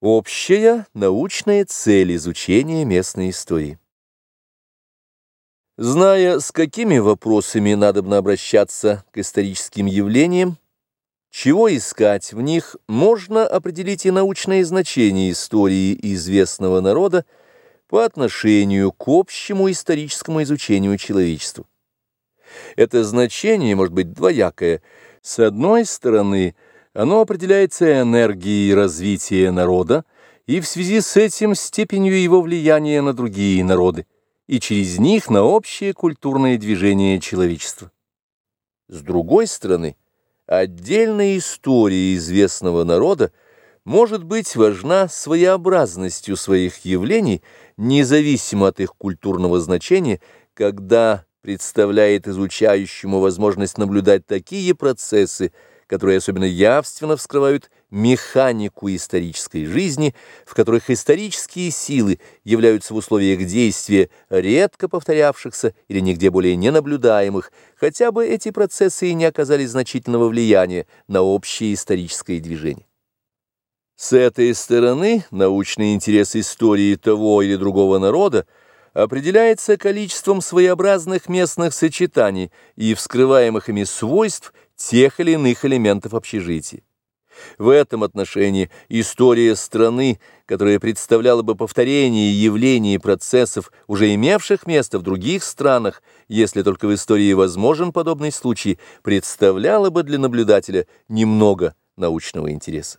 Общая научная цель изучения местной истории. Зная, с какими вопросами надобно обращаться к историческим явлениям, чего искать в них, можно определить и научное значение истории известного народа по отношению к общему историческому изучению человечества. Это значение может быть двоякое. С одной стороны – оно определяется энергией развития народа и в связи с этим степенью его влияния на другие народы и через них на общее культурное движение человечества. С другой стороны, отдельная история известного народа может быть важна своеобразностью своих явлений, независимо от их культурного значения, когда представляет изучающему возможность наблюдать такие процессы, которые особенно явственно вскрывают механику исторической жизни, в которых исторические силы являются в условиях действия редко повторявшихся или нигде более ненаблюдаемых, хотя бы эти процессы и не оказали значительного влияния на общее историческое движение. С этой стороны научный интерес истории того или другого народа определяется количеством своеобразных местных сочетаний и вскрываемых ими свойств тех или иных элементов общежития. В этом отношении история страны, которая представляла бы повторение явлений и процессов, уже имевших место в других странах, если только в истории возможен подобный случай, представляла бы для наблюдателя немного научного интереса.